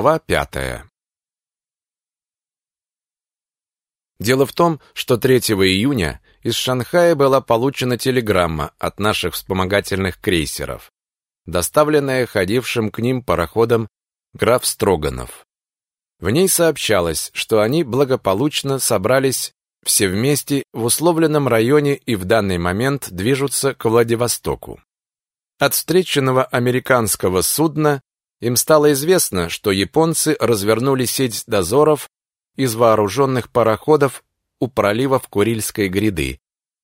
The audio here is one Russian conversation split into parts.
Глава пятая Дело в том, что 3 июня из Шанхая была получена телеграмма от наших вспомогательных крейсеров, доставленная ходившим к ним пароходом граф Строганов. В ней сообщалось, что они благополучно собрались все вместе в условленном районе и в данный момент движутся к Владивостоку. От встреченного американского судна им стало известно, что японцы развернули сеть дозоров из вооруженных пароходов у проливов Курильской гряды,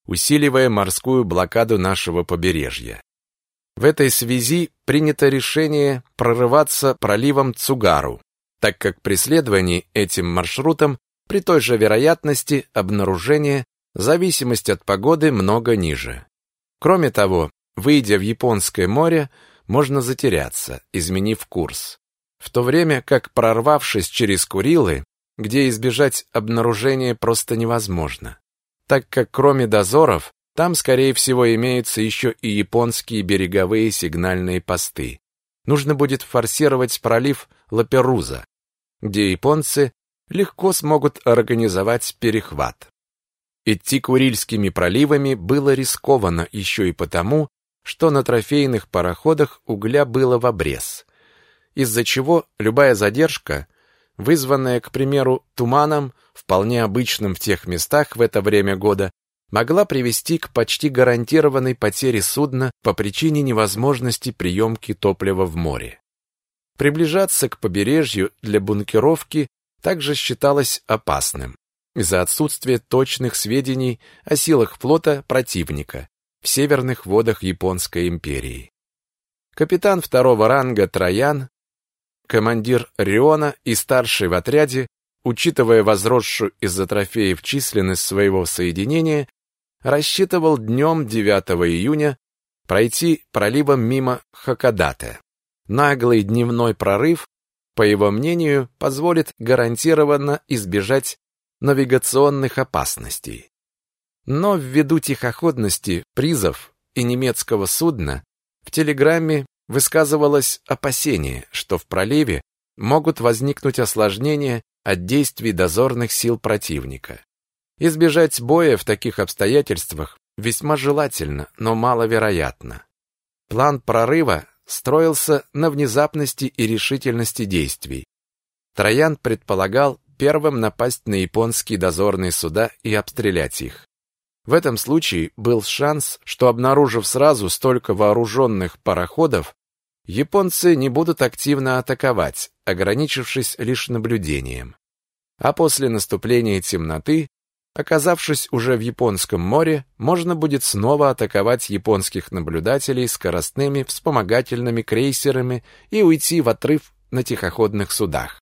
усиливая морскую блокаду нашего побережья. В этой связи принято решение прорываться проливом Цугару, так как при следовании этим маршрутом при той же вероятности обнаружения зависимость от погоды много ниже. Кроме того, выйдя в Японское море, можно затеряться, изменив курс. В то время как, прорвавшись через Курилы, где избежать обнаружения просто невозможно, так как кроме дозоров, там, скорее всего, имеются еще и японские береговые сигнальные посты. Нужно будет форсировать пролив Лаперуза, где японцы легко смогут организовать перехват. Идти Курильскими проливами было рискованно еще и потому, что на трофейных пароходах угля было в обрез, из-за чего любая задержка вызванная, к примеру, туманом, вполне обычным в тех местах в это время года, могла привести к почти гарантированной потере судна по причине невозможности приемки топлива в море. Приближаться к побережью для бункеровки также считалось опасным из-за отсутствия точных сведений о силах флота противника в северных водах Японской империи. Капитан второго ранга Троян Командир Риона и старший в отряде, учитывая возросшую из-за трофеев численность своего соединения, рассчитывал днем 9 июня пройти проливом мимо Хакодате. Наглый дневной прорыв, по его мнению, позволит гарантированно избежать навигационных опасностей. Но ввиду тихоходности призов и немецкого судна в телеграмме высказывалось опасение, что в проливе могут возникнуть осложнения от действий дозорных сил противника. Избежать боя в таких обстоятельствах весьма желательно, но маловероятно. План прорыва строился на внезапности и решительности действий. Троян предполагал первым напасть на японские дозорные суда и обстрелять их. В этом случае был шанс, что обнаружив сразу столько вооруженных пароходов, японцы не будут активно атаковать, ограничившись лишь наблюдением. А после наступления темноты, оказавшись уже в Японском море, можно будет снова атаковать японских наблюдателей скоростными вспомогательными крейсерами и уйти в отрыв на тихоходных судах.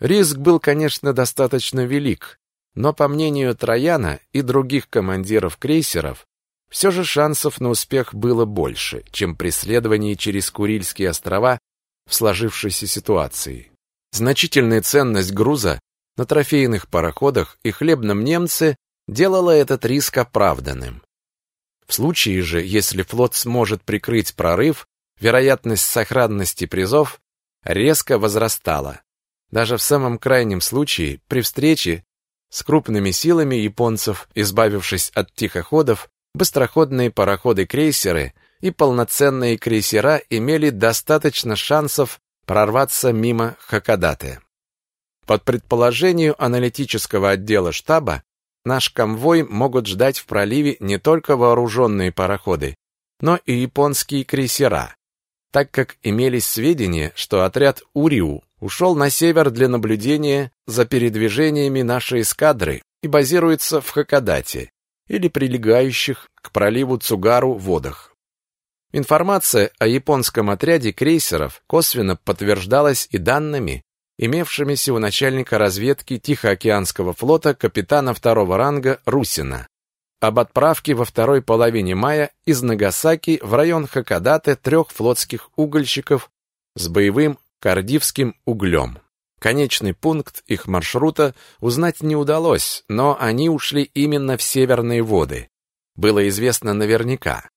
Риск был, конечно, достаточно велик, но, по мнению Трояна и других командиров крейсеров, все же шансов на успех было больше, чем при следовании через Курильские острова в сложившейся ситуации. Значительная ценность груза на трофейных пароходах и хлебном немце делала этот риск оправданным. В случае же, если флот сможет прикрыть прорыв, вероятность сохранности призов резко возрастала. Даже в самом крайнем случае, при встрече с крупными силами японцев, избавившись от тихоходов, быстроходные пароходы-крейсеры и полноценные крейсера имели достаточно шансов прорваться мимо Хакодате. Под предположением аналитического отдела штаба, наш конвой могут ждать в проливе не только вооруженные пароходы, но и японские крейсера, так как имелись сведения, что отряд Уриу ушел на север для наблюдения за передвижениями нашей эскадры и базируется в Хакодате или прилегающих к проливу Цугару водах. Информация о японском отряде крейсеров косвенно подтверждалась и данными, имевшимися у начальника разведки Тихоокеанского флота капитана второго ранга Русина об отправке во второй половине мая из Нагасаки в район Хакодате трех флотских угольщиков с боевым кардивским углем. Конечный пункт их маршрута узнать не удалось, но они ушли именно в северные воды. Было известно наверняка.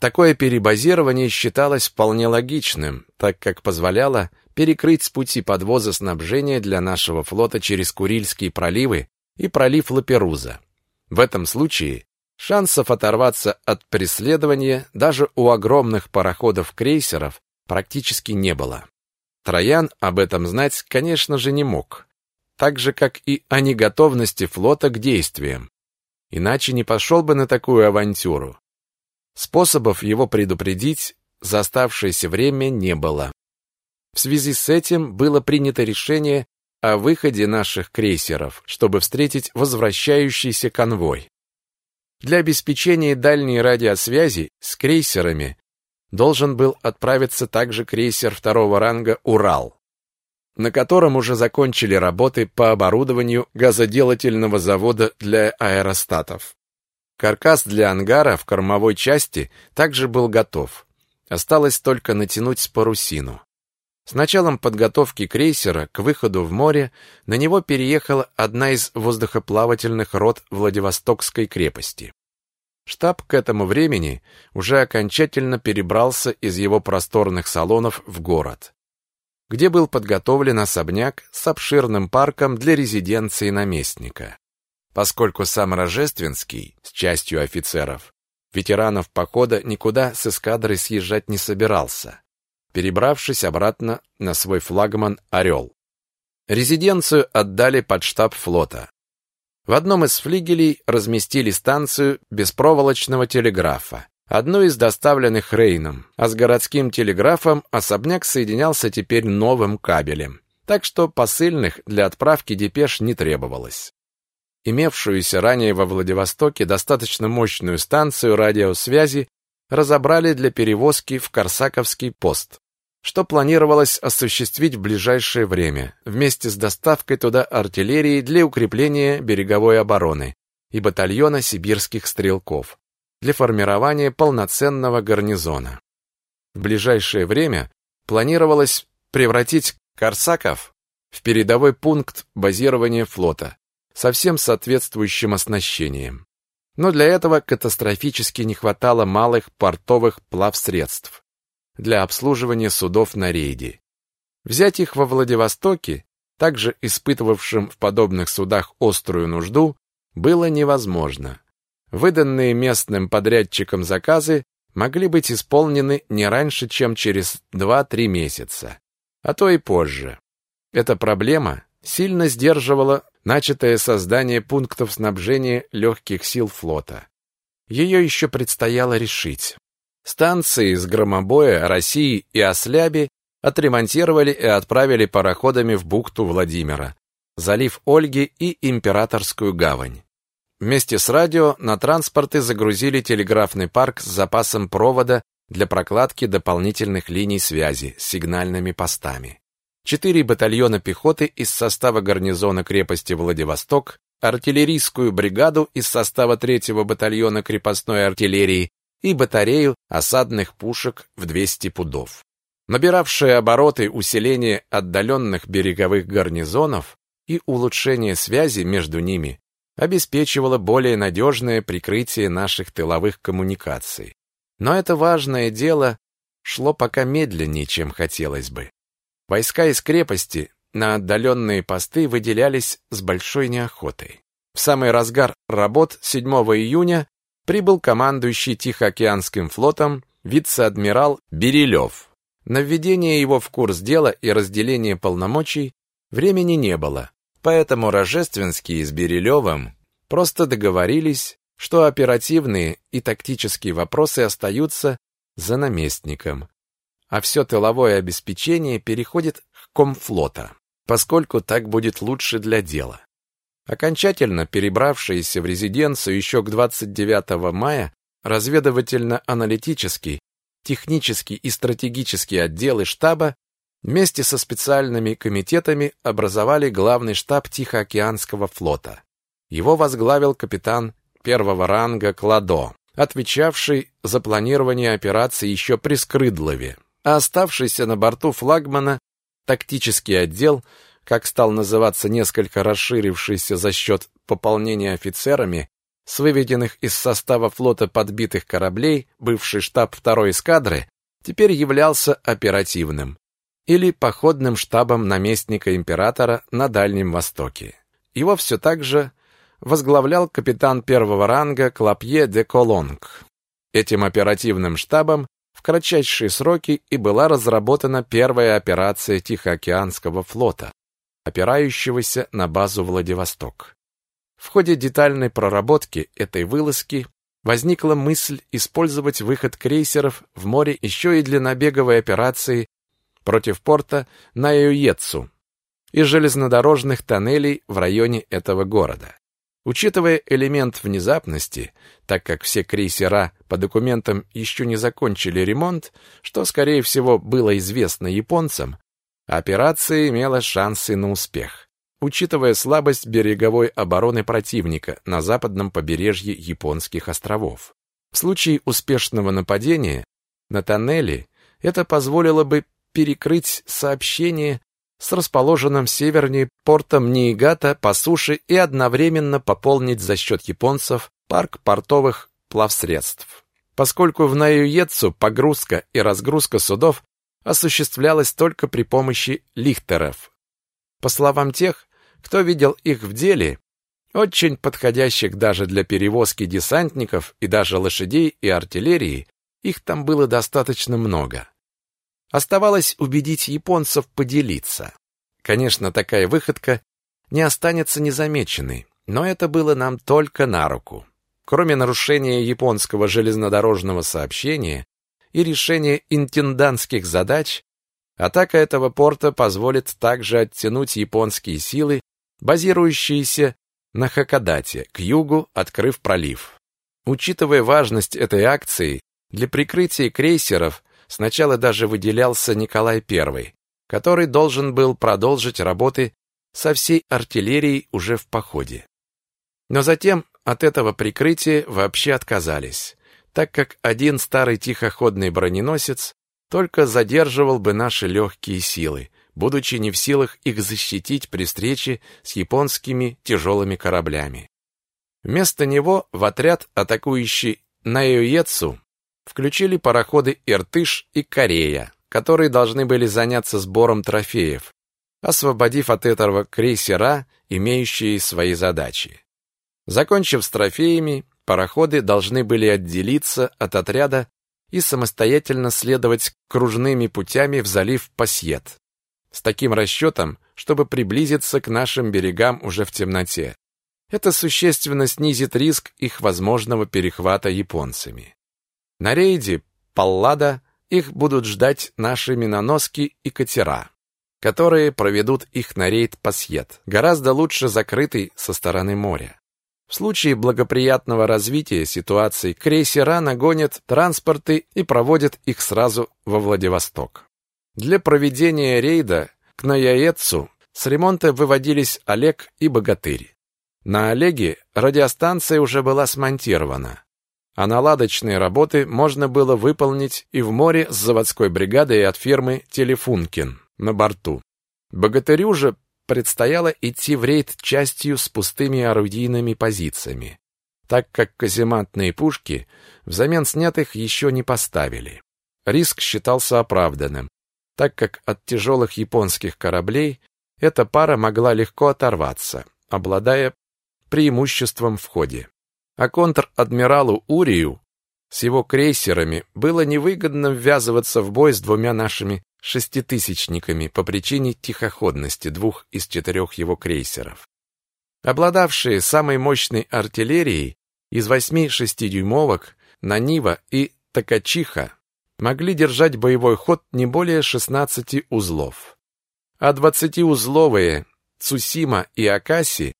Такое перебазирование считалось вполне логичным, так как позволяло перекрыть пути подвоза снабжения для нашего флота через Курильские проливы и пролив Лаперуза. В этом случае шансов оторваться от преследования даже у огромных пароходов-крейсеров практически не было. Троян об этом знать, конечно же, не мог, так же, как и о неготовности флота к действиям. Иначе не пошел бы на такую авантюру. Способов его предупредить за оставшееся время не было. В связи с этим было принято решение о выходе наших крейсеров, чтобы встретить возвращающийся конвой. Для обеспечения дальней радиосвязи с крейсерами должен был отправиться также крейсер второго ранга «Урал», на котором уже закончили работы по оборудованию газоделательного завода для аэростатов. Каркас для ангара в кормовой части также был готов. Осталось только натянуть парусину. С началом подготовки крейсера к выходу в море на него переехала одна из воздухоплавательных рот Владивостокской крепости. Штаб к этому времени уже окончательно перебрался из его просторных салонов в город, где был подготовлен особняк с обширным парком для резиденции наместника поскольку сам Рожественский с частью офицеров, ветеранов похода никуда с эскадрой съезжать не собирался, перебравшись обратно на свой флагман «Орел». Резиденцию отдали под штаб флота. В одном из флигелей разместили станцию беспроволочного телеграфа, одну из доставленных Рейном, а с городским телеграфом особняк соединялся теперь новым кабелем, так что посыльных для отправки депеш не требовалось имевшуюся ранее во Владивостоке достаточно мощную станцию радиосвязи, разобрали для перевозки в Корсаковский пост, что планировалось осуществить в ближайшее время, вместе с доставкой туда артиллерии для укрепления береговой обороны и батальона сибирских стрелков для формирования полноценного гарнизона. В ближайшее время планировалось превратить Корсаков в передовой пункт базирования флота, со всем соответствующим оснащением. Но для этого катастрофически не хватало малых портовых плавсредств для обслуживания судов на рейде. Взять их во Владивостоке, также испытывавшим в подобных судах острую нужду, было невозможно. Выданные местным подрядчикам заказы могли быть исполнены не раньше, чем через 2-3 месяца, а то и позже. Эта проблема сильно сдерживала начатое создание пунктов снабжения легких сил флота. Ее еще предстояло решить. Станции с громобоя России и Осляби отремонтировали и отправили пароходами в бухту Владимира, залив Ольги и Императорскую гавань. Вместе с радио на транспорты загрузили телеграфный парк с запасом провода для прокладки дополнительных линий связи с сигнальными постами четыре батальона пехоты из состава гарнизона крепости Владивосток, артиллерийскую бригаду из состава третьего батальона крепостной артиллерии и батарею осадных пушек в 200 пудов. Набиравшие обороты усиление отдаленных береговых гарнизонов и улучшение связи между ними обеспечивало более надежное прикрытие наших тыловых коммуникаций. Но это важное дело шло пока медленнее, чем хотелось бы. Войска из крепости на отдаленные посты выделялись с большой неохотой. В самый разгар работ 7 июня прибыл командующий Тихоокеанским флотом вице-адмирал Берилев. На введение его в курс дела и разделение полномочий времени не было, поэтому Рожественский с Берилевым просто договорились, что оперативные и тактические вопросы остаются за наместником, а все тыловое обеспечение переходит к комфлота, поскольку так будет лучше для дела. Окончательно перебравшиеся в резиденцию еще к 29 мая разведывательно-аналитический, технический и стратегический отделы штаба вместе со специальными комитетами образовали главный штаб Тихоокеанского флота. Его возглавил капитан первого ранга Кладо, отвечавший за планирование операции еще при Скрыдлове а оставшийся на борту флагмана тактический отдел, как стал называться несколько расширившийся за счет пополнения офицерами, с выведенных из состава флота подбитых кораблей бывший штаб второй эскадры теперь являлся оперативным или походным штабом наместника императора на Дальнем Востоке. Его все так же возглавлял капитан первого ранга Клапье де Колонг. Этим оперативным штабом в кратчайшие сроки и была разработана первая операция Тихоокеанского флота, опирающегося на базу Владивосток. В ходе детальной проработки этой вылазки возникла мысль использовать выход крейсеров в море еще и для набеговой операции против порта на Юецу и железнодорожных тоннелей в районе этого города. Учитывая элемент внезапности, так как все крейсера по документам еще не закончили ремонт, что, скорее всего, было известно японцам, операция имела шансы на успех. Учитывая слабость береговой обороны противника на западном побережье японских островов. В случае успешного нападения на тоннели это позволило бы перекрыть сообщение с расположенным севернее портом Ниигата по суше и одновременно пополнить за счет японцев парк портовых плавсредств. Поскольку в Наюецу погрузка и разгрузка судов осуществлялась только при помощи лихтеров. По словам тех, кто видел их в деле, очень подходящих даже для перевозки десантников и даже лошадей и артиллерии, их там было достаточно много. Оставалось убедить японцев поделиться. Конечно, такая выходка не останется незамеченной, но это было нам только на руку. Кроме нарушения японского железнодорожного сообщения и решения интендантских задач, атака этого порта позволит также оттянуть японские силы, базирующиеся на Хакодате, к югу, открыв пролив. Учитывая важность этой акции, для прикрытия крейсеров Сначала даже выделялся Николай I, который должен был продолжить работы со всей артиллерией уже в походе. Но затем от этого прикрытия вообще отказались, так как один старый тихоходный броненосец только задерживал бы наши легкие силы, будучи не в силах их защитить при встрече с японскими тяжелыми кораблями. Вместо него в отряд, атакующий Наиоецу, включили пароходы «Иртыш» и «Корея», которые должны были заняться сбором трофеев, освободив от этого крейсера, имеющие свои задачи. Закончив с трофеями, пароходы должны были отделиться от отряда и самостоятельно следовать кружными путями в залив Пасьет. С таким расчетом, чтобы приблизиться к нашим берегам уже в темноте. Это существенно снизит риск их возможного перехвата японцами. На рейде Паллада их будут ждать наши миноноски и катера, которые проведут их на рейд Пасьет, гораздо лучше закрытый со стороны моря. В случае благоприятного развития ситуации крейсера нагонят транспорты и проводят их сразу во Владивосток. Для проведения рейда к Наяецу с ремонта выводились Олег и Богатырь. На Олеге радиостанция уже была смонтирована а наладочные работы можно было выполнить и в море с заводской бригадой от фирмы «Телефункин» на борту. Богатырю же предстояло идти в рейд частью с пустыми орудийными позициями, так как казематные пушки взамен снятых еще не поставили. Риск считался оправданным, так как от тяжелых японских кораблей эта пара могла легко оторваться, обладая преимуществом в ходе. А контр-адмиралу Урию с его крейсерами было невыгодно ввязываться в бой с двумя нашими шеститысячниками по причине тихоходности двух из четырех его крейсеров. Обладавшие самой мощной артиллерией из восьми шестидюймовок Нанива и Такачиха могли держать боевой ход не более 16 узлов. А 20-узловые Цусима и Акаси,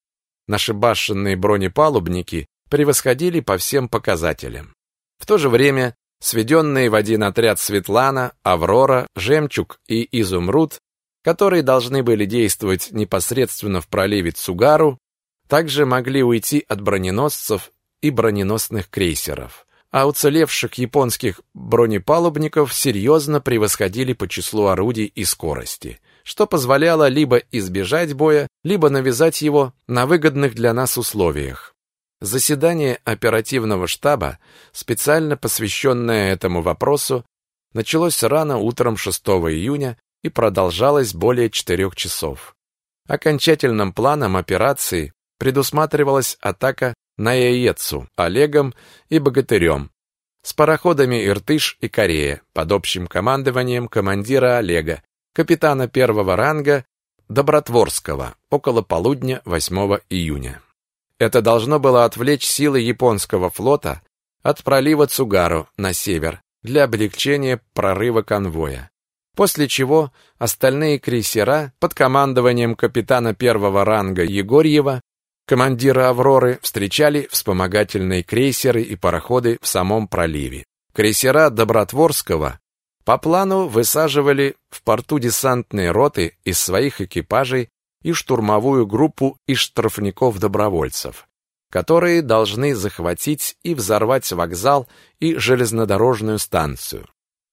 наши башенные бронепалубники, превосходили по всем показателям. В то же время сведенные в один отряд Светлана, Аврора, Жемчуг и Изумруд, которые должны были действовать непосредственно в проливе Цугару, также могли уйти от броненосцев и броненосных крейсеров, а уцелевших японских бронепалубников серьезно превосходили по числу орудий и скорости, что позволяло либо избежать боя, либо навязать его на выгодных для нас условиях. Заседание оперативного штаба, специально посвященное этому вопросу, началось рано утром 6 июня и продолжалось более четырех часов. Окончательным планом операции предусматривалась атака на Яецу, Олегом и Богатырем, с пароходами Иртыш и Корея под общим командованием командира Олега, капитана первого ранга Добротворского, около полудня 8 июня. Это должно было отвлечь силы японского флота от пролива Цугару на север для облегчения прорыва конвоя. После чего остальные крейсера под командованием капитана первого ранга Егорьева, командира «Авроры», встречали вспомогательные крейсеры и пароходы в самом проливе. Крейсера Добротворского по плану высаживали в порту десантные роты из своих экипажей и штурмовую группу из штрафников-добровольцев, которые должны захватить и взорвать вокзал и железнодорожную станцию.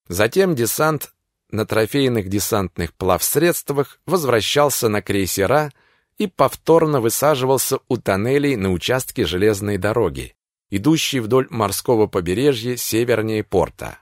Затем десант на трофейных десантных плавсредствах возвращался на крейсера и повторно высаживался у тоннелей на участке железной дороги, идущей вдоль морского побережья севернее порта.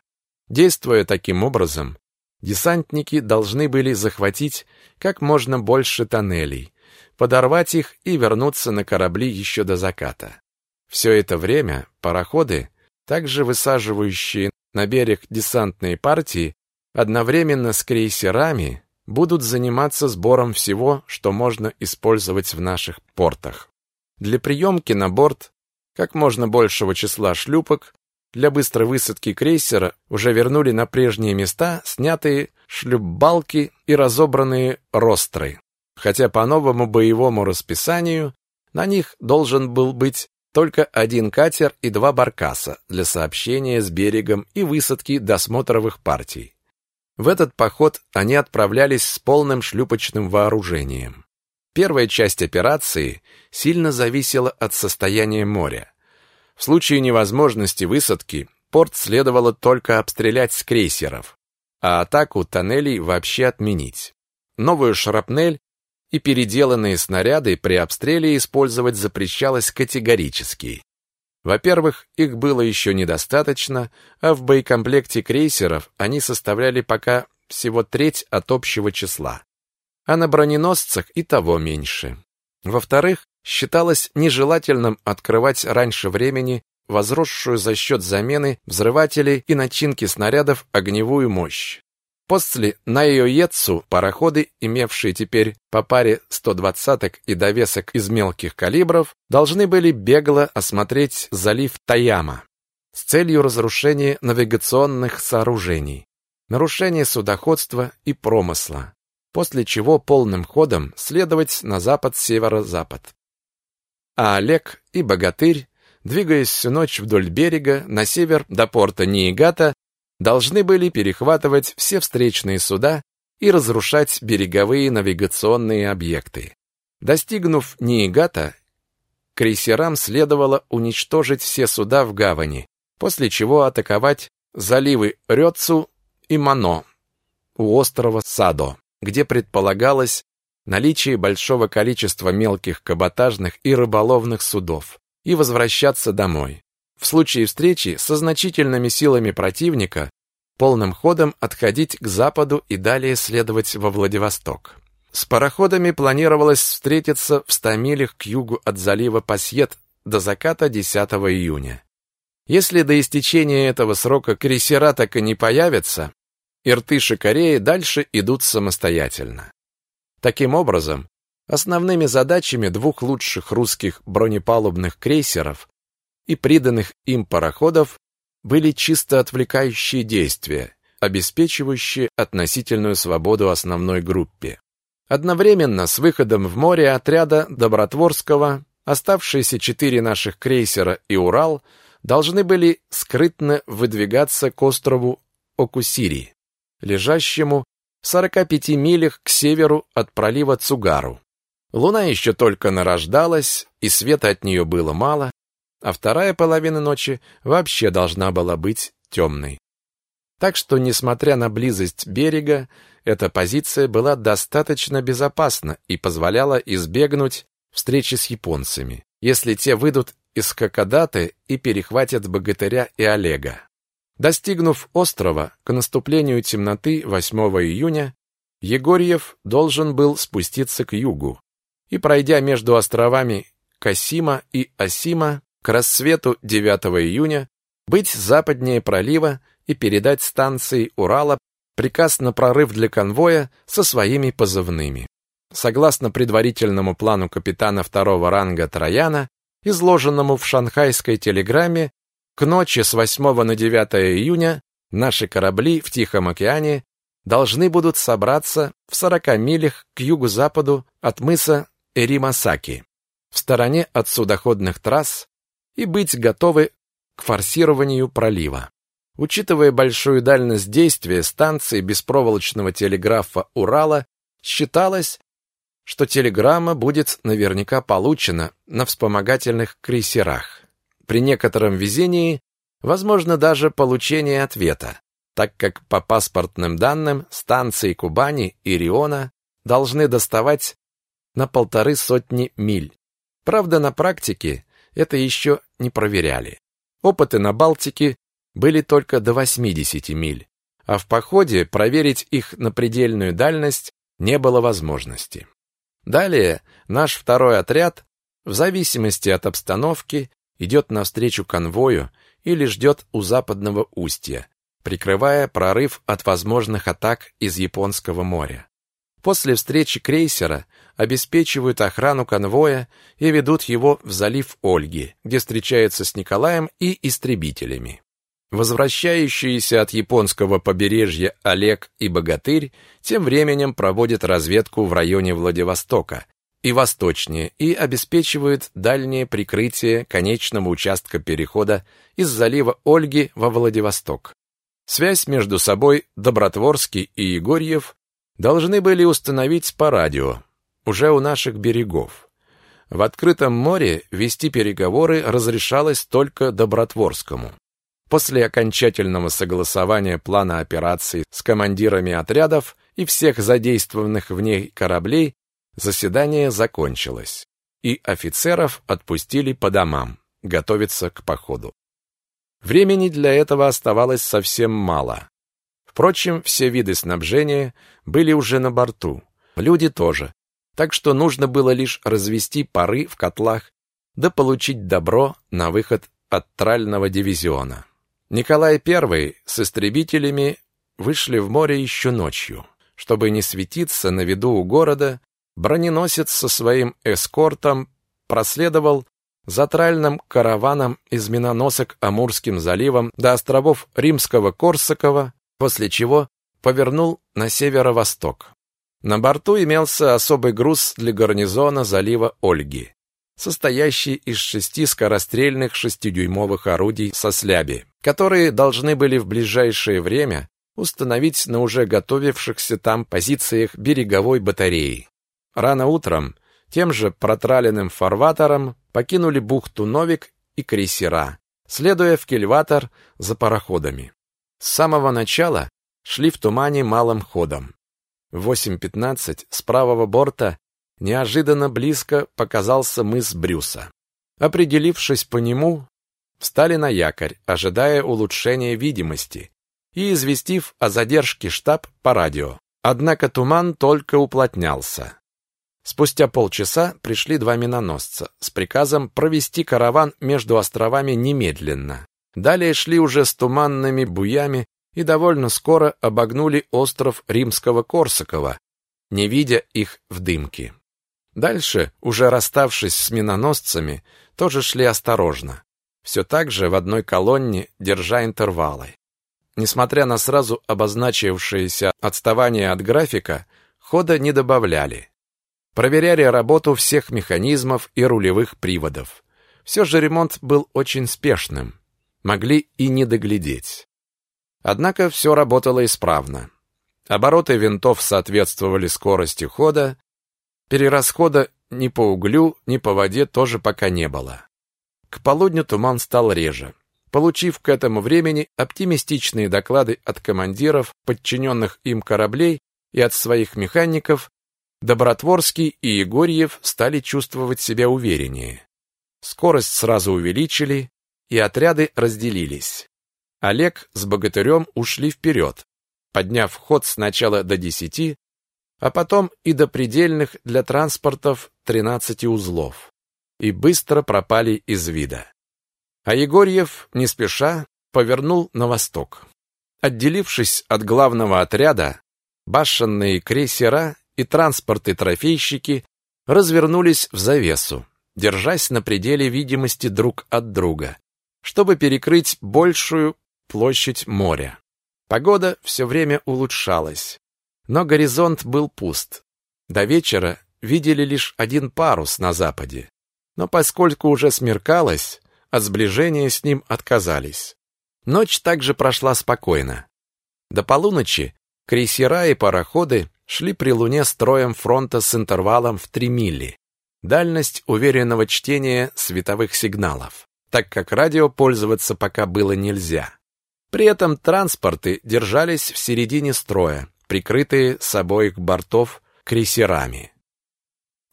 Действуя таким образом, десантники должны были захватить как можно больше тоннелей, подорвать их и вернуться на корабли еще до заката. Все это время пароходы, также высаживающие на берег десантные партии, одновременно с крейсерами будут заниматься сбором всего, что можно использовать в наших портах. Для приемки на борт как можно большего числа шлюпок для быстрой высадки крейсера уже вернули на прежние места снятые шлюпбалки и разобранные ростры. Хотя по новому боевому расписанию на них должен был быть только один катер и два баркаса для сообщения с берегом и высадки досмотровых партий. В этот поход они отправлялись с полным шлюпочным вооружением. Первая часть операции сильно зависела от состояния моря. В случае невозможности высадки порт следовало только обстрелять с крейсеров, а атаку тоннелей вообще отменить. Новую шрапнель и переделанные снаряды при обстреле использовать запрещалось категорически. Во-первых, их было еще недостаточно, а в боекомплекте крейсеров они составляли пока всего треть от общего числа, а на броненосцах и того меньше. Во-вторых, считалось нежелательным открывать раньше времени возросшую за счет замены взрывателей и начинки снарядов огневую мощь. После Найоецу пароходы, имевшие теперь по паре 120-ок и довесок из мелких калибров, должны были бегло осмотреть залив Таяма с целью разрушения навигационных сооружений, нарушения судоходства и промысла, после чего полным ходом следовать на запад-северо-запад. А Олег и Богатырь, двигаясь всю ночь вдоль берега на север до порта Ниигата, должны были перехватывать все встречные суда и разрушать береговые навигационные объекты. Достигнув Ниигата, крейсерам следовало уничтожить все суда в гавани, после чего атаковать заливы Рёцу и Мано у острова Садо, где предполагалось наличие большого количества мелких каботажных и рыболовных судов, и возвращаться домой. В случае встречи со значительными силами противника полным ходом отходить к западу и далее следовать во Владивосток. С пароходами планировалось встретиться в 100 милях к югу от залива Пасьет до заката 10 июня. Если до истечения этого срока крейсера так и не появятся, Иртыш и Корея дальше идут самостоятельно. Таким образом, основными задачами двух лучших русских бронепалубных крейсеров и приданных им пароходов были чисто отвлекающие действия, обеспечивающие относительную свободу основной группе. Одновременно с выходом в море отряда Добротворского оставшиеся четыре наших крейсера и Урал должны были скрытно выдвигаться к острову Окусири, лежащему в 45 милях к северу от пролива Цугару. Луна еще только нарождалась, и света от нее было мало, а вторая половина ночи вообще должна была быть темной. Так что, несмотря на близость берега, эта позиция была достаточно безопасна и позволяла избегнуть встречи с японцами, если те выйдут из Хакодаты и перехватят Богатыря и Олега. Достигнув острова, к наступлению темноты 8 июня Егорьев должен был спуститься к югу и, пройдя между островами Касима и Асима, к рассвету 9 июня быть западнее пролива и передать станции Урала приказ на прорыв для конвоя со своими позывными. Согласно предварительному плану капитана второго ранга Трояна, изложенному в шанхайской телеграмме, к ночи с 8 на 9 июня наши корабли в Тихом океане должны будут собраться в 40 милях к юго-западу от мыса Эримасаки, в стороне от судоходных трасс, и быть готовы к форсированию пролива. Учитывая большую дальность действия станции беспроволочного телеграфа Урала, считалось, что телеграмма будет наверняка получена на вспомогательных крейсерах. При некотором везении возможно даже получение ответа, так как по паспортным данным станции Кубани и Риона должны доставать на полторы сотни миль. Правда, на практике это еще не проверяли. Опыты на Балтике были только до 80 миль, а в походе проверить их на предельную дальность не было возможности. Далее наш второй отряд, в зависимости от обстановки, идет навстречу конвою или ждет у западного устья, прикрывая прорыв от возможных атак из Японского моря. После встречи крейсера обеспечивают охрану конвоя и ведут его в залив Ольги, где встречаются с Николаем и истребителями. Возвращающиеся от японского побережья Олег и Богатырь тем временем проводят разведку в районе Владивостока и восточнее и обеспечивают дальнее прикрытие конечного участка перехода из залива Ольги во Владивосток. Связь между собой Добротворский и Егорьев должны были установить по радио, уже у наших берегов. В открытом море вести переговоры разрешалось только Добротворскому. После окончательного согласования плана операции с командирами отрядов и всех задействованных в ней кораблей заседание закончилось, и офицеров отпустили по домам готовиться к походу. Времени для этого оставалось совсем мало. Впрочем, все виды снабжения были уже на борту, люди тоже, так что нужно было лишь развести пары в котлах да получить добро на выход от трального дивизиона. Николай I с истребителями вышли в море еще ночью. Чтобы не светиться на виду у города, броненосец со своим эскортом проследовал за тральным караваном из миноносок Амурским заливом до островов Римского Корсакова, после чего повернул на северо-восток. На борту имелся особый груз для гарнизона залива Ольги состоящий из шести скорострельных шестидюймовых орудий со сляби, которые должны были в ближайшее время установить на уже готовившихся там позициях береговой батареи. Рано утром тем же протраленным фарватером покинули бухту Новик и крейсера, следуя в кильватор за пароходами. С самого начала шли в тумане малым ходом. В 8.15 с правого борта неожиданно близко показался мыс Брюса. Определившись по нему, встали на якорь, ожидая улучшения видимости и известив о задержке штаб по радио. Однако туман только уплотнялся. Спустя полчаса пришли два миноносца с приказом провести караван между островами немедленно. Далее шли уже с туманными буями и довольно скоро обогнули остров Римского Корсакова, не видя их в дымке. Дальше, уже расставшись с миноносцами, тоже шли осторожно. Все так же в одной колонне, держа интервалы. Несмотря на сразу обозначившееся отставание от графика, хода не добавляли. Проверяли работу всех механизмов и рулевых приводов. Все же ремонт был очень спешным. Могли и не доглядеть. Однако все работало исправно. Обороты винтов соответствовали скорости хода, Перерасхода ни по углю, ни по воде тоже пока не было. К полудню туман стал реже. Получив к этому времени оптимистичные доклады от командиров, подчиненных им кораблей и от своих механиков, Добротворский и Егорьев стали чувствовать себя увереннее. Скорость сразу увеличили, и отряды разделились. Олег с Богатырем ушли вперед, подняв ход сначала до десяти, а потом и до предельных для транспортов 13 узлов, и быстро пропали из вида. А Егорьев, не спеша, повернул на восток. Отделившись от главного отряда, башенные крейсера и транспорты-трофейщики развернулись в завесу, держась на пределе видимости друг от друга, чтобы перекрыть большую площадь моря. Погода все время улучшалась. Но горизонт был пуст. До вечера видели лишь один парус на западе. Но поскольку уже смеркалось, от сближения с ним отказались. Ночь также прошла спокойно. До полуночи крейсера и пароходы шли при луне строем фронта с интервалом в 3 мили. Дальность уверенного чтения световых сигналов, так как радио пользоваться пока было нельзя. При этом транспорты держались в середине строя, прикрытые с обоих бортов крейсерами.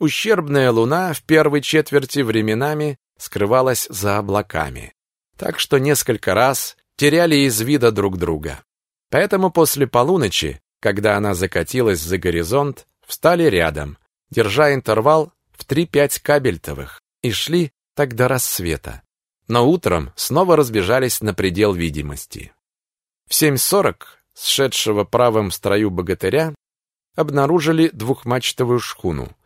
Ущербная луна в первой четверти временами скрывалась за облаками, так что несколько раз теряли из вида друг друга. Поэтому после полуночи, когда она закатилась за горизонт, встали рядом, держа интервал в 3-5 кабельтовых, и шли так до рассвета. Но утром снова разбежались на предел видимости. В 7.40 сшедшего правым строю богатыря, обнаружили двухмачтовую шхуну,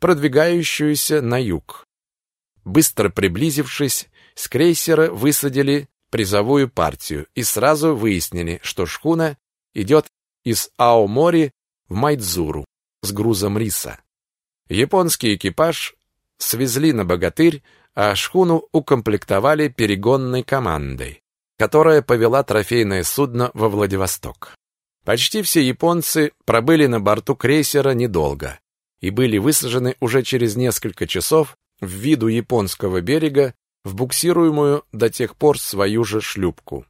продвигающуюся на юг. Быстро приблизившись, с крейсера высадили призовую партию и сразу выяснили, что шхуна идет из Аомори в Майдзуру с грузом риса. Японский экипаж свезли на богатырь, а шхуну укомплектовали перегонной командой которая повела трофейное судно во Владивосток. Почти все японцы пробыли на борту крейсера недолго и были высажены уже через несколько часов в виду японского берега в буксируемую до тех пор свою же шлюпку.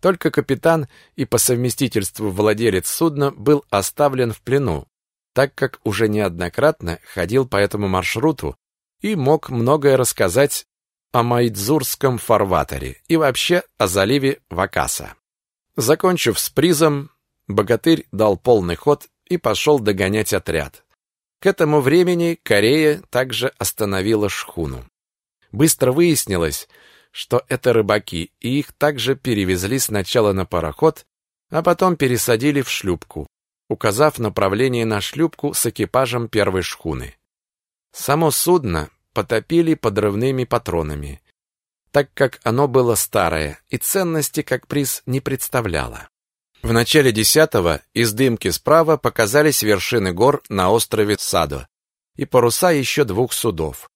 Только капитан и по совместительству владелец судна был оставлен в плену, так как уже неоднократно ходил по этому маршруту и мог многое рассказать о Майдзурском фарватере и вообще о заливе Вакаса. Закончив с призом, богатырь дал полный ход и пошел догонять отряд. К этому времени Корея также остановила шхуну. Быстро выяснилось, что это рыбаки, и их также перевезли сначала на пароход, а потом пересадили в шлюпку, указав направление на шлюпку с экипажем первой шхуны. Само судно потопили подрывными патронами, так как оно было старое и ценности как приз не представляло. В начале десятого из дымки справа показались вершины гор на острове Садо и паруса еще двух судов.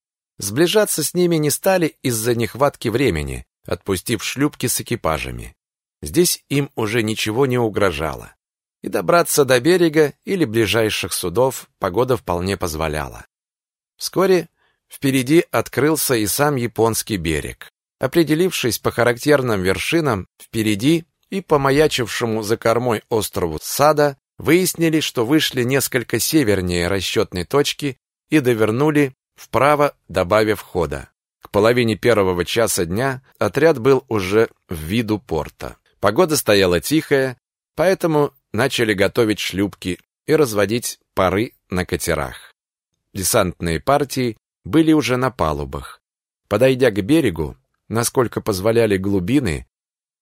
Сближаться с ними не стали из-за нехватки времени, отпустив шлюпки с экипажами. Здесь им уже ничего не угрожало. И добраться до берега или ближайших судов погода вполне позволяла. Вскоре Впереди открылся и сам японский берег. Определившись по характерным вершинам впереди и по маячившему за кормой острову Сада, выяснили, что вышли несколько севернее расчетной точки и довернули вправо, добавив хода. К половине первого часа дня отряд был уже в виду порта. Погода стояла тихая, поэтому начали готовить шлюпки и разводить пары на катерах. Десантные партии были уже на палубах. Подойдя к берегу, насколько позволяли глубины,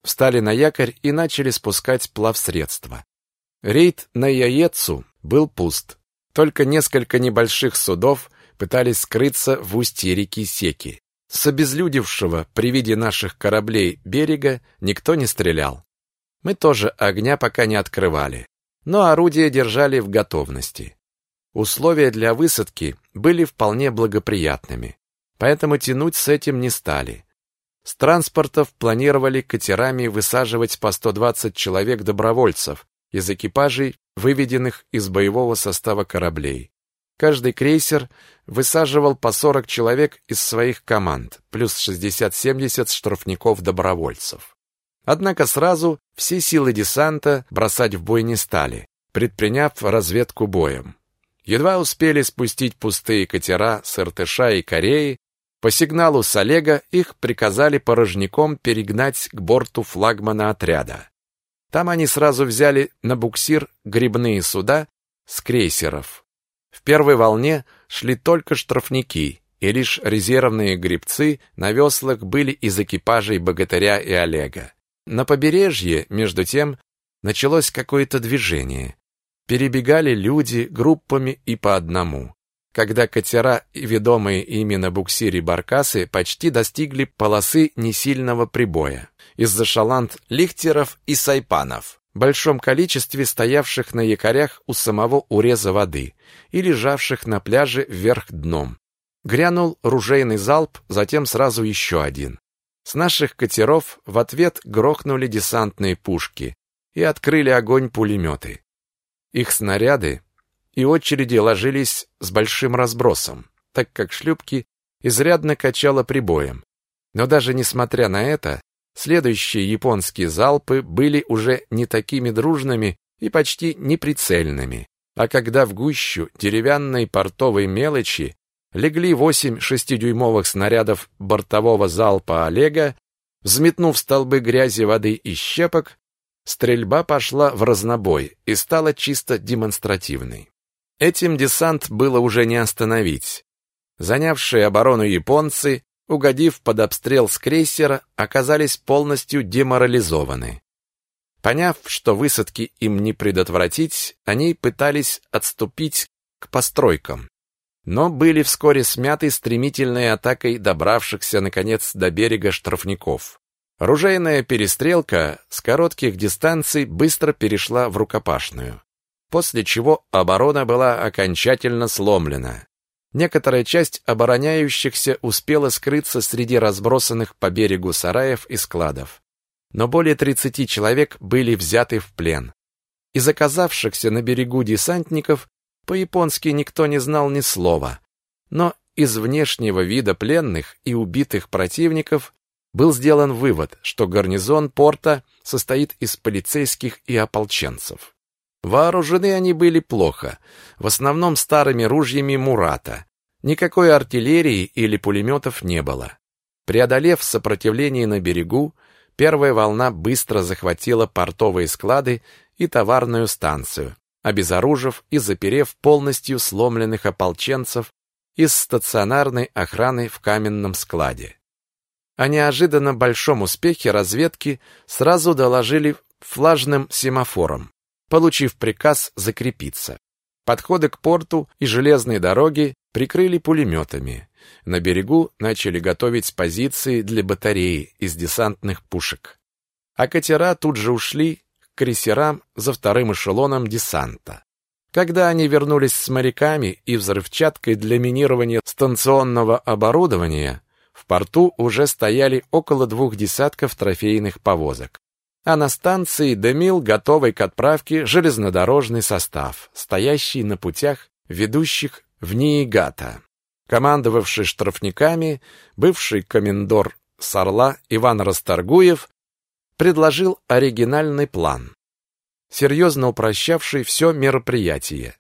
встали на якорь и начали спускать плавсредства. Рейд на Яецу был пуст. Только несколько небольших судов пытались скрыться в устье реки Секи. С обезлюдевшего при виде наших кораблей берега никто не стрелял. Мы тоже огня пока не открывали, но орудия держали в готовности. Условия для высадки были вполне благоприятными, поэтому тянуть с этим не стали. С транспортов планировали катерами высаживать по 120 человек-добровольцев из экипажей, выведенных из боевого состава кораблей. Каждый крейсер высаживал по 40 человек из своих команд, плюс 60-70 штрафников-добровольцев. Однако сразу все силы десанта бросать в бой не стали, предприняв разведку боем. Едва успели спустить пустые катера с Иртыша и Кореи, По сигналу с Олега их приказали порожняком перегнать к борту флагмана отряда. Там они сразу взяли на буксир грибные суда с крейсеров. В первой волне шли только штрафники, и лишь резервные грибцы на веслах были из экипажей Богатыря и Олега. На побережье, между тем, началось какое-то движение. Перебегали люди группами и по одному. Когда катера ведомые ими на буксире баркасы почти достигли полосы несильного прибоя. Из-за шаланд лихтеров и сайпанов, большом количестве стоявших на якорях у самого уреза воды и лежавших на пляже вверх дном. Грянул ружейный залп, затем сразу еще один. С наших катеров в ответ грохнули десантные пушки и открыли огонь пулеметы. Их снаряды и очереди ложились с большим разбросом, так как шлюпки изрядно качало прибоем. Но даже несмотря на это, следующие японские залпы были уже не такими дружными и почти неприцельными. А когда в гущу деревянной портовой мелочи легли восемь шестидюймовых снарядов бортового залпа Олега, взметнув столбы грязи, воды и щепок, стрельба пошла в разнобой и стала чисто демонстративной. Этим десант было уже не остановить. Занявшие оборону японцы, угодив под обстрел с крейсера, оказались полностью деморализованы. Поняв, что высадки им не предотвратить, они пытались отступить к постройкам но были вскоре смяты стремительной атакой добравшихся, наконец, до берега штрафников. Ружейная перестрелка с коротких дистанций быстро перешла в рукопашную, после чего оборона была окончательно сломлена. Некоторая часть обороняющихся успела скрыться среди разбросанных по берегу сараев и складов, но более 30 человек были взяты в плен. Из оказавшихся на берегу десантников по-японски никто не знал ни слова, но из внешнего вида пленных и убитых противников был сделан вывод, что гарнизон порта состоит из полицейских и ополченцев. Вооружены они были плохо, в основном старыми ружьями Мурата. Никакой артиллерии или пулеметов не было. Преодолев сопротивление на берегу, первая волна быстро захватила портовые склады и товарную станцию, обезоружив и заперев полностью сломленных ополченцев из стационарной охраны в каменном складе. О неожиданно большом успехе разведки сразу доложили флажным семафором, получив приказ закрепиться. Подходы к порту и железной дороге прикрыли пулеметами. На берегу начали готовить позиции для батареи из десантных пушек. А катера тут же ушли крейсерам за вторым эшелоном десанта. Когда они вернулись с моряками и взрывчаткой для минирования станционного оборудования, в порту уже стояли около двух десятков трофейных повозок. А на станции дымил готовый к отправке железнодорожный состав, стоящий на путях, ведущих в Ниигата. Командовавший штрафниками, бывший комендор Сорла Иван Расторгуев предложил оригинальный план, серьезно упрощавший все мероприятие.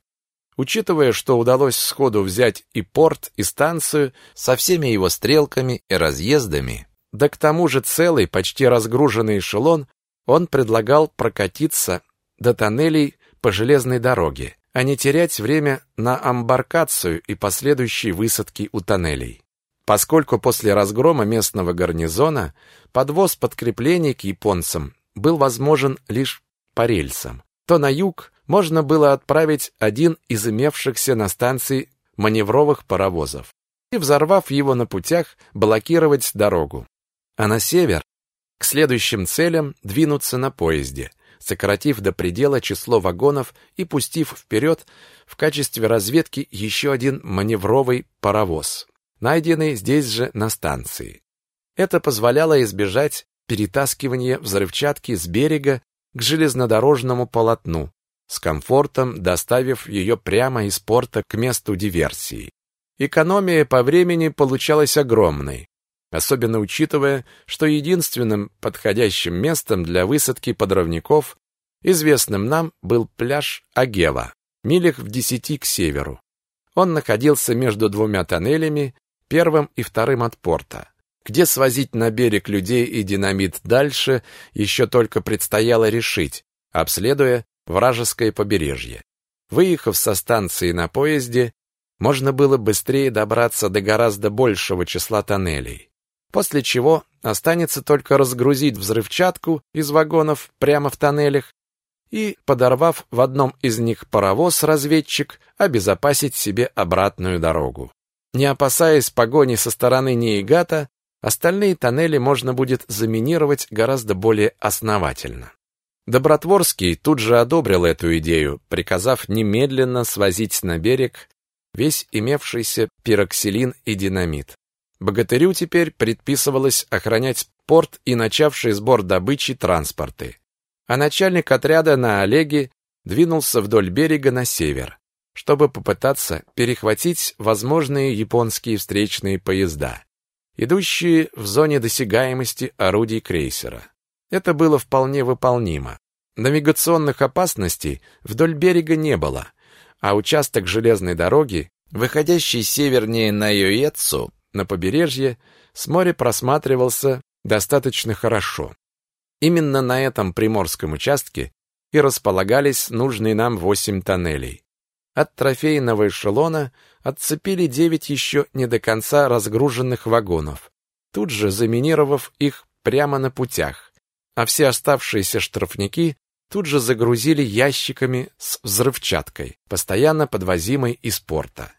Учитывая, что удалось сходу взять и порт, и станцию со всеми его стрелками и разъездами, да к тому же целый, почти разгруженный эшелон, он предлагал прокатиться до тоннелей по железной дороге, а не терять время на амбаркацию и последующие высадки у тоннелей поскольку после разгрома местного гарнизона подвоз подкреплений к японцам был возможен лишь по рельсам, то на юг можно было отправить один из имевшихся на станции маневровых паровозов и, взорвав его на путях, блокировать дорогу. А на север к следующим целям двинуться на поезде, сократив до предела число вагонов и пустив вперед в качестве разведки еще один маневровый паровоз найденный здесь же на станции. Это позволяло избежать перетаскивания взрывчатки с берега к железнодорожному полотну, с комфортом доставив ее прямо из порта к месту диверсии. Экономия по времени получалась огромной, особенно учитывая, что единственным подходящим местом для высадки подрывников известным нам был пляж Агева, милях в десяти к северу. Он находился между двумя тоннелями первым и вторым от порта. Где свозить на берег людей и динамит дальше, еще только предстояло решить, обследуя вражеское побережье. Выехав со станции на поезде, можно было быстрее добраться до гораздо большего числа тоннелей. После чего останется только разгрузить взрывчатку из вагонов прямо в тоннелях и, подорвав в одном из них паровоз-разведчик, обезопасить себе обратную дорогу. Не опасаясь погони со стороны Нейгата, остальные тоннели можно будет заминировать гораздо более основательно. Добротворский тут же одобрил эту идею, приказав немедленно свозить на берег весь имевшийся пироксилин и динамит. Богатырю теперь предписывалось охранять порт и начавший сбор добычи транспорты. А начальник отряда на Олеге двинулся вдоль берега на север, чтобы попытаться перехватить возможные японские встречные поезда, идущие в зоне досягаемости орудий крейсера. Это было вполне выполнимо. Навигационных опасностей вдоль берега не было, а участок железной дороги, выходящий севернее на Йоэцу, на побережье, с моря просматривался достаточно хорошо. Именно на этом приморском участке и располагались нужные нам восемь тоннелей. От трофейного эшелона отцепили девять еще не до конца разгруженных вагонов, тут же заминировав их прямо на путях, а все оставшиеся штрафники тут же загрузили ящиками с взрывчаткой, постоянно подвозимой из порта,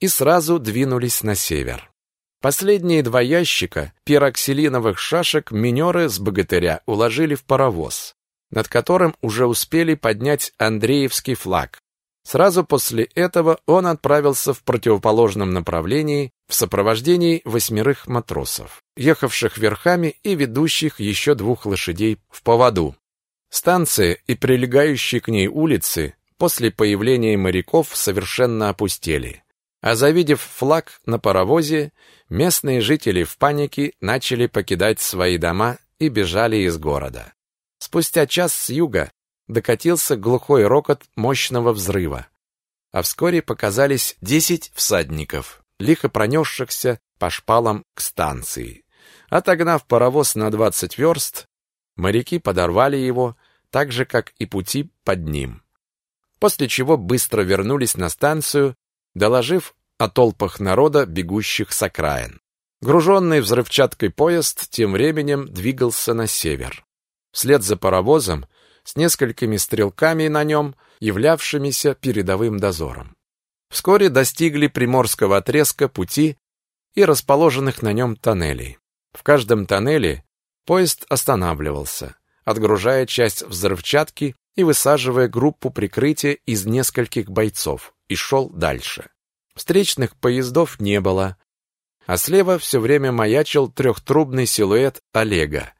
и сразу двинулись на север. Последние два ящика пироксилиновых шашек минеры с богатыря уложили в паровоз, над которым уже успели поднять Андреевский флаг. Сразу после этого он отправился в противоположном направлении в сопровождении восьмерых матросов, ехавших верхами и ведущих еще двух лошадей в поводу. Станция и прилегающие к ней улицы после появления моряков совершенно опустели. А завидев флаг на паровозе, местные жители в панике начали покидать свои дома и бежали из города. Спустя час с юга докатился глухой рокот мощного взрыва, а вскоре показались десять всадников, лихо пронесшихся по шпалам к станции. Отогнав паровоз на двадцать верст, Моряки подорвали его, так же, как и пути под ним. После чего быстро вернулись на станцию, доложив о толпах народа, бегущих с окраин. Груженный взрывчаткой поезд тем временем двигался на север. Вслед за паровозом с несколькими стрелками на нем, являвшимися передовым дозором. Вскоре достигли приморского отрезка пути и расположенных на нем тоннелей. В каждом тоннеле Поезд останавливался, отгружая часть взрывчатки и высаживая группу прикрытия из нескольких бойцов, и шел дальше. Встречных поездов не было, а слева все время маячил трехтрубный силуэт Олега,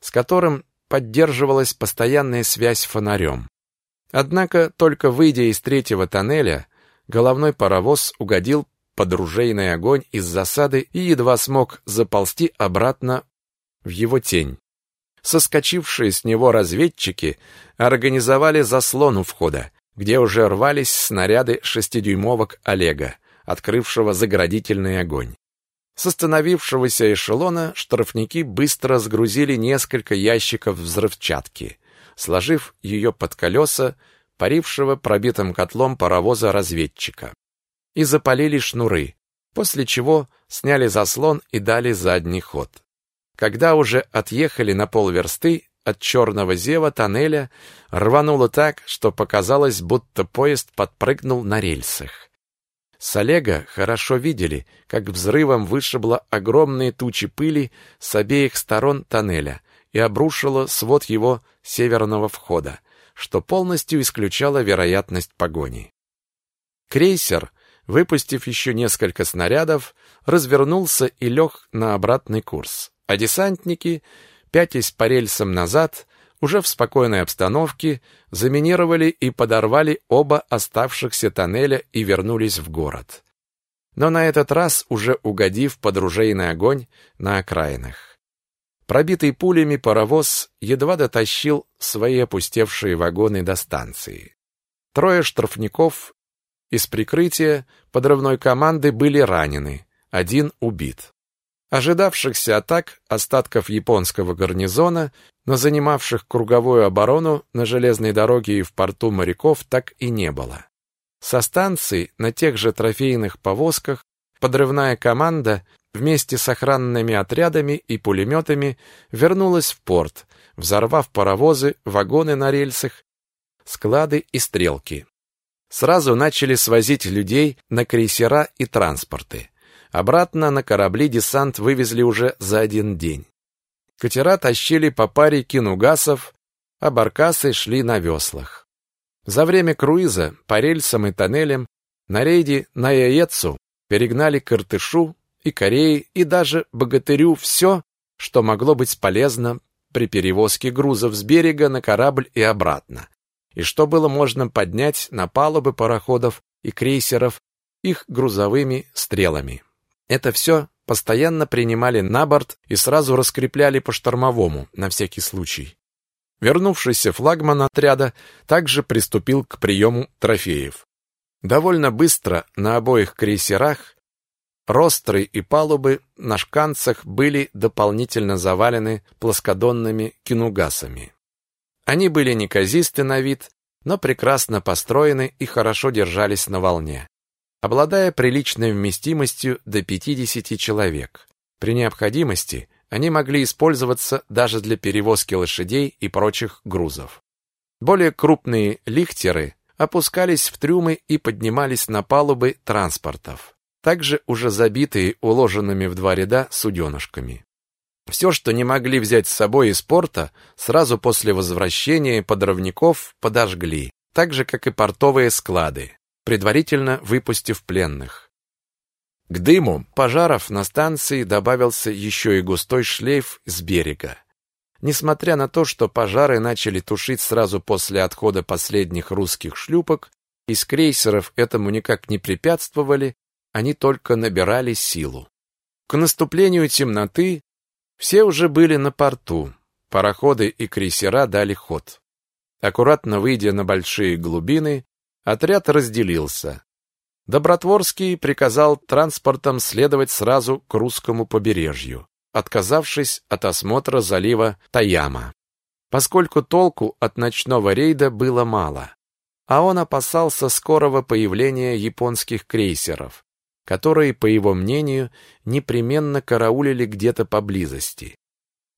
с которым поддерживалась постоянная связь фонарем. Однако, только выйдя из третьего тоннеля, головной паровоз угодил под ружейный огонь из засады и едва смог заползти обратно в его тень. Соскочившие с него разведчики организовали заслон у входа, где уже рвались снаряды шестидюймовок Олега, открывшего заградительный огонь. С остановившегося эшелона штрафники быстро сгрузили несколько ящиков взрывчатки, сложив ее под колеса парившего пробитым котлом паровоза разведчика. И запалили шнуры, после чего сняли заслон и дали задний ход. Когда уже отъехали на полверсты от черного зева тоннеля, рвануло так, что показалось, будто поезд подпрыгнул на рельсах. С Олега хорошо видели, как взрывом вышибло огромные тучи пыли с обеих сторон тоннеля и обрушило свод его северного входа, что полностью исключало вероятность погони. Крейсер, выпустив еще несколько снарядов, развернулся и лег на обратный курс а десантники, пятясь по рельсам назад, уже в спокойной обстановке заминировали и подорвали оба оставшихся тоннеля и вернулись в город. Но на этот раз уже угодив под ружейный огонь на окраинах. Пробитый пулями паровоз едва дотащил свои опустевшие вагоны до станции. Трое штрафников из прикрытия подрывной команды были ранены, один убит. Ожидавшихся атак остатков японского гарнизона, но занимавших круговую оборону на железной дороге и в порту моряков так и не было. Со станции на тех же трофейных повозках подрывная команда вместе с охранными отрядами и пулеметами вернулась в порт, взорвав паровозы, вагоны на рельсах, склады и стрелки. Сразу начали свозить людей на крейсера и транспорты. Обратно на корабли десант вывезли уже за один день. Катера тащили по паре кинугасов, а баркасы шли на веслах. За время круиза по рельсам и тоннелям на рейде на Яецу перегнали Картышу и Корее и даже Богатырю все, что могло быть полезно при перевозке грузов с берега на корабль и обратно, и что было можно поднять на палубы пароходов и крейсеров их грузовыми стрелами. Это все постоянно принимали на борт и сразу раскрепляли по штормовому, на всякий случай. Вернувшийся флагман отряда также приступил к приему трофеев. Довольно быстро на обоих крейсерах ростры и палубы на шканцах были дополнительно завалены плоскодонными кинугасами. Они были неказисты на вид, но прекрасно построены и хорошо держались на волне обладая приличной вместимостью до 50 человек. При необходимости они могли использоваться даже для перевозки лошадей и прочих грузов. Более крупные лихтеры опускались в трюмы и поднимались на палубы транспортов, также уже забитые уложенными в два ряда суденышками. Все, что не могли взять с собой из порта, сразу после возвращения подрывников подожгли, так же, как и портовые склады предварительно выпустив пленных. К дыму пожаров на станции добавился еще и густой шлейф с берега. Несмотря на то, что пожары начали тушить сразу после отхода последних русских шлюпок, из крейсеров этому никак не препятствовали, они только набирали силу. К наступлению темноты все уже были на порту, пароходы и крейсера дали ход. Аккуратно выйдя на большие глубины, Отряд разделился. Добротворский приказал транспортом следовать сразу к русскому побережью, отказавшись от осмотра залива Таяма. Поскольку толку от ночного рейда было мало, а он опасался скорого появления японских крейсеров, которые, по его мнению, непременно караулили где-то поблизости.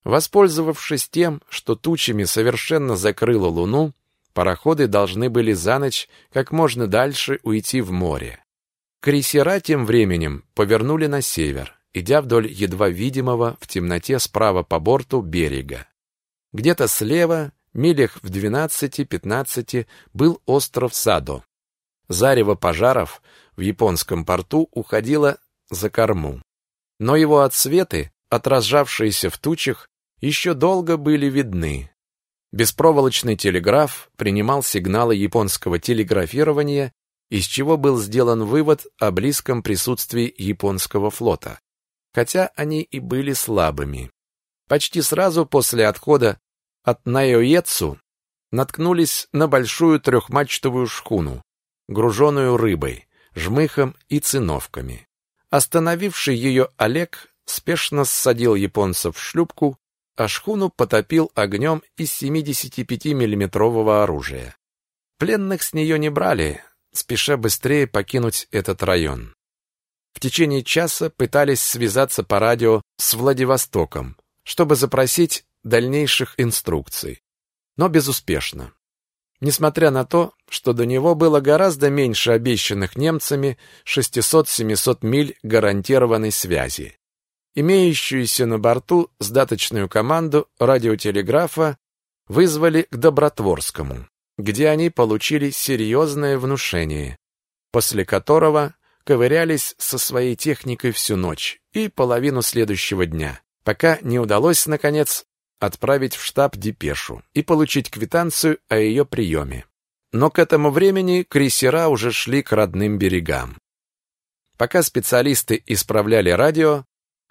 Воспользовавшись тем, что тучами совершенно закрыло луну, Пароходы должны были за ночь как можно дальше уйти в море. Крейсера тем временем повернули на север, идя вдоль едва видимого в темноте справа по борту берега. Где-то слева, милях в 12-15, был остров Садо. Зарево пожаров в японском порту уходило за корму. Но его отсветы, отражавшиеся в тучах, еще долго были видны. Беспроволочный телеграф принимал сигналы японского телеграфирования, из чего был сделан вывод о близком присутствии японского флота, хотя они и были слабыми. Почти сразу после отхода от Найоецу наткнулись на большую трехмачтовую шхуну, груженную рыбой, жмыхом и циновками. Остановивший ее Олег спешно ссадил японцев в шлюпку а шхуну потопил огнем из 75-миллиметрового оружия. Пленных с нее не брали, спеша быстрее покинуть этот район. В течение часа пытались связаться по радио с Владивостоком, чтобы запросить дальнейших инструкций, но безуспешно. Несмотря на то, что до него было гораздо меньше обещанных немцами 600-700 миль гарантированной связи. Имеющуюся на борту сдаточную команду радиотелеграфа вызвали к Добротворскому, где они получили серьезное внушение, после которого ковырялись со своей техникой всю ночь и половину следующего дня, пока не удалось, наконец, отправить в штаб депешу и получить квитанцию о ее приеме. Но к этому времени крейсера уже шли к родным берегам. Пока специалисты исправляли радио,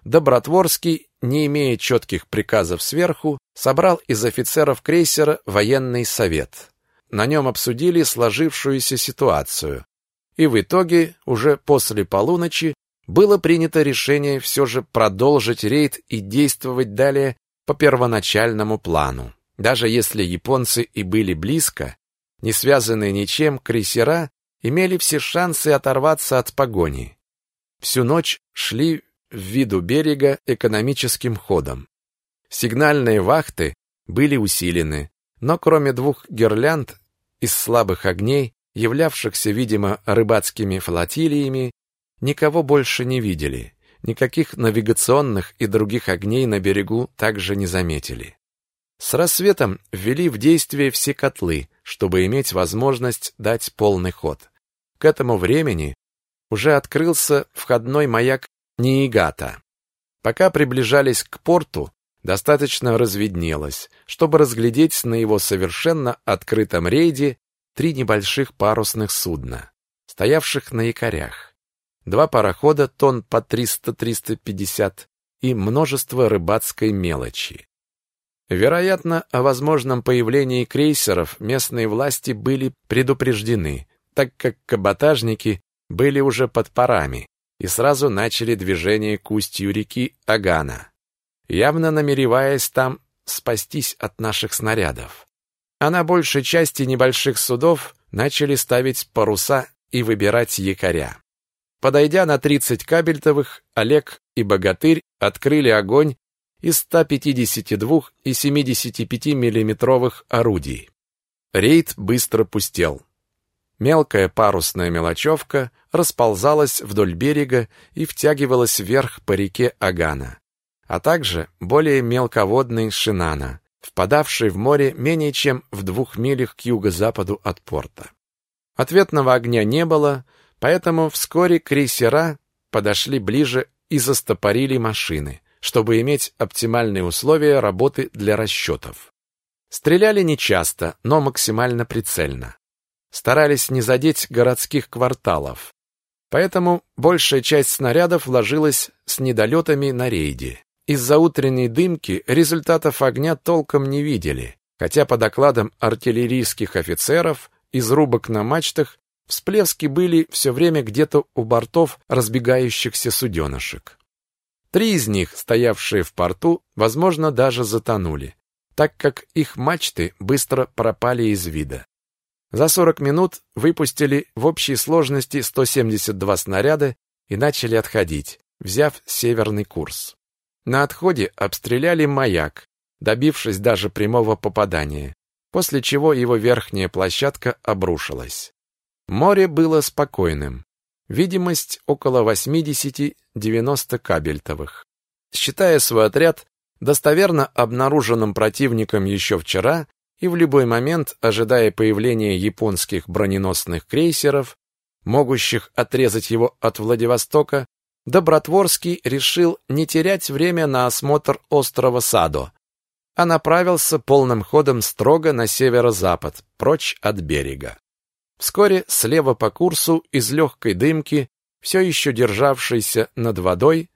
Добротворский, не имея четких приказов сверху, собрал из офицеров крейсера военный совет. На нем обсудили сложившуюся ситуацию. И в итоге, уже после полуночи, было принято решение все же продолжить рейд и действовать далее по первоначальному плану. Даже если японцы и были близко, не связанные ничем, крейсера имели все шансы оторваться от погони. Всю ночь шли виду берега экономическим ходом. Сигнальные вахты были усилены, но кроме двух гирлянд из слабых огней, являвшихся, видимо, рыбацкими флотилиями, никого больше не видели. Никаких навигационных и других огней на берегу также не заметили. С рассветом ввели в действие все котлы, чтобы иметь возможность дать полный ход. К этому времени уже открылся входной маяк Ниигата. Пока приближались к порту, достаточно разведнелось, чтобы разглядеть на его совершенно открытом рейде три небольших парусных судна, стоявших на якорях. Два парохода тонн по 300-350 и множество рыбацкой мелочи. Вероятно, о возможном появлении крейсеров местные власти были предупреждены, так как каботажники были уже под парами и сразу начали движение к устью реки Агана, явно намереваясь там спастись от наших снарядов. А на большей части небольших судов начали ставить паруса и выбирать якоря. Подойдя на 30 кабельтовых, Олег и Богатырь открыли огонь из 152 и 75 миллиметровых орудий. Рейд быстро пустел. Мелкая парусная мелочевка расползалась вдоль берега и втягивалась вверх по реке Агана, а также более мелководный Шинана, впадавший в море менее чем в двух милях к юго-западу от порта. Ответного огня не было, поэтому вскоре крейсера подошли ближе и застопорили машины, чтобы иметь оптимальные условия работы для расчетов. Стреляли нечасто, но максимально прицельно старались не задеть городских кварталов. Поэтому большая часть снарядов ложилась с недолетами на рейде. Из-за утренней дымки результатов огня толком не видели, хотя по докладам артиллерийских офицеров из рубок на мачтах всплески были все время где-то у бортов разбегающихся суденышек. Три из них, стоявшие в порту, возможно, даже затонули, так как их мачты быстро пропали из вида. За 40 минут выпустили в общей сложности 172 снаряда и начали отходить, взяв северный курс. На отходе обстреляли маяк, добившись даже прямого попадания, после чего его верхняя площадка обрушилась. Море было спокойным. Видимость около 80-90 кабельтовых. Считая свой отряд достоверно обнаруженным противником еще вчера, и в любой момент, ожидая появления японских броненосных крейсеров, могущих отрезать его от Владивостока, Добротворский решил не терять время на осмотр острова Садо, а направился полным ходом строго на северо-запад, прочь от берега. Вскоре слева по курсу из легкой дымки, все еще державшейся над водой,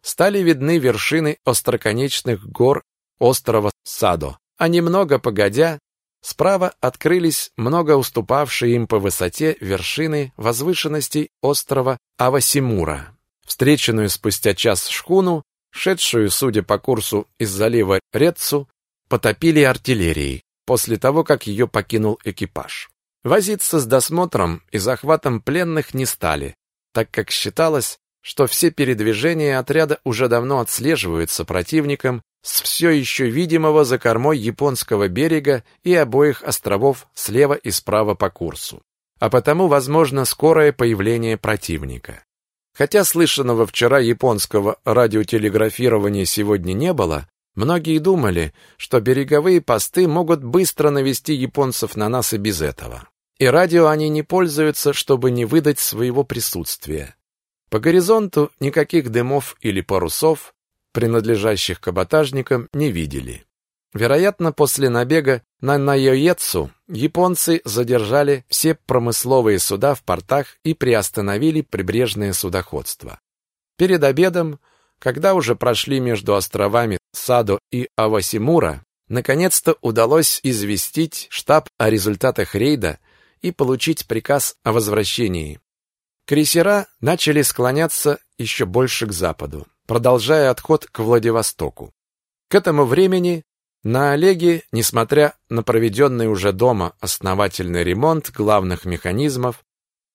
стали видны вершины остроконечных гор острова Садо а немного погодя, справа открылись много уступавшие им по высоте вершины возвышенностей острова Авасимура. Встреченную спустя час шхуну, шедшую, судя по курсу из залива Рецу, потопили артиллерией после того, как ее покинул экипаж. Возиться с досмотром и захватом пленных не стали, так как считалось, что все передвижения отряда уже давно отслеживаются противником с все еще видимого за кормой японского берега и обоих островов слева и справа по курсу. А потому возможно скорое появление противника. Хотя слышанного вчера японского радиотелеграфирования сегодня не было, многие думали, что береговые посты могут быстро навести японцев на нас и без этого. И радио они не пользуются, чтобы не выдать своего присутствия. По горизонту никаких дымов или парусов, принадлежащих каботажникам, не видели. Вероятно, после набега на Найоецу японцы задержали все промысловые суда в портах и приостановили прибрежное судоходство. Перед обедом, когда уже прошли между островами Садо и Авасимура, наконец-то удалось известить штаб о результатах рейда и получить приказ о возвращении. Крейсера начали склоняться еще больше к западу, продолжая отход к Владивостоку. К этому времени на Олеге, несмотря на проведенный уже дома основательный ремонт главных механизмов,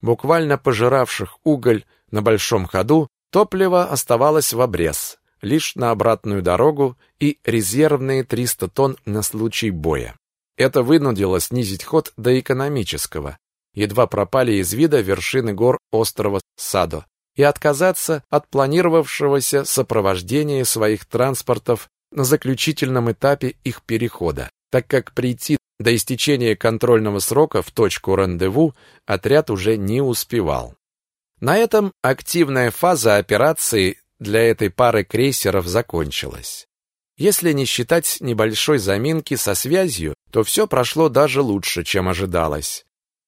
буквально пожиравших уголь на большом ходу, топливо оставалось в обрез, лишь на обратную дорогу и резервные 300 тонн на случай боя. Это вынудило снизить ход до экономического, едва пропали из вида вершины гор острова Садо, и отказаться от планировавшегося сопровождения своих транспортов на заключительном этапе их перехода, так как прийти до истечения контрольного срока в точку рандеву отряд уже не успевал. На этом активная фаза операции для этой пары крейсеров закончилась. Если не считать небольшой заминки со связью, то все прошло даже лучше, чем ожидалось.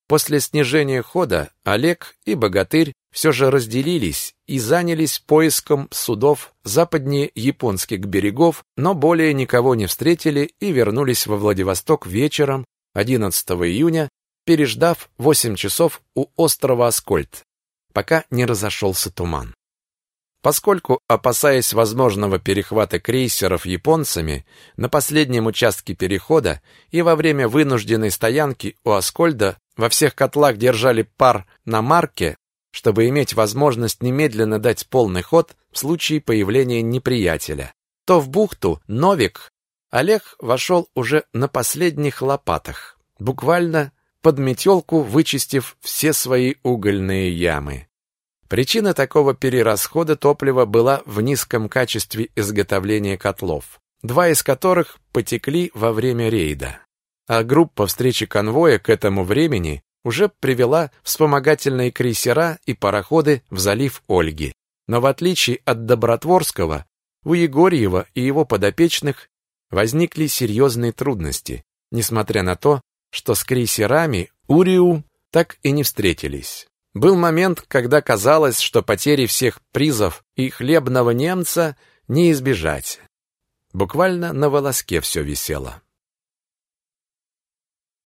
После снижения хода Олег и Богатырь все же разделились и занялись поиском судов западнее японских берегов, но более никого не встретили и вернулись во Владивосток вечером 11 июня, переждав 8 часов у острова Аскольд, пока не разошелся туман. Поскольку, опасаясь возможного перехвата крейсеров японцами на последнем участке перехода и во время вынужденной стоянки у Аскольда во всех котлах держали пар на марке, чтобы иметь возможность немедленно дать полный ход в случае появления неприятеля, то в бухту Новик Олег вошел уже на последних лопатах, буквально под метелку вычистив все свои угольные ямы. Причина такого перерасхода топлива была в низком качестве изготовления котлов, два из которых потекли во время рейда. А группа встречи конвоя к этому времени уже привела вспомогательные крейсера и пароходы в залив Ольги. Но в отличие от Добротворского, у Егорьева и его подопечных возникли серьезные трудности, несмотря на то, что с крейсерами Уриу так и не встретились. Был момент, когда казалось, что потери всех призов и хлебного немца не избежать. Буквально на волоске все висело.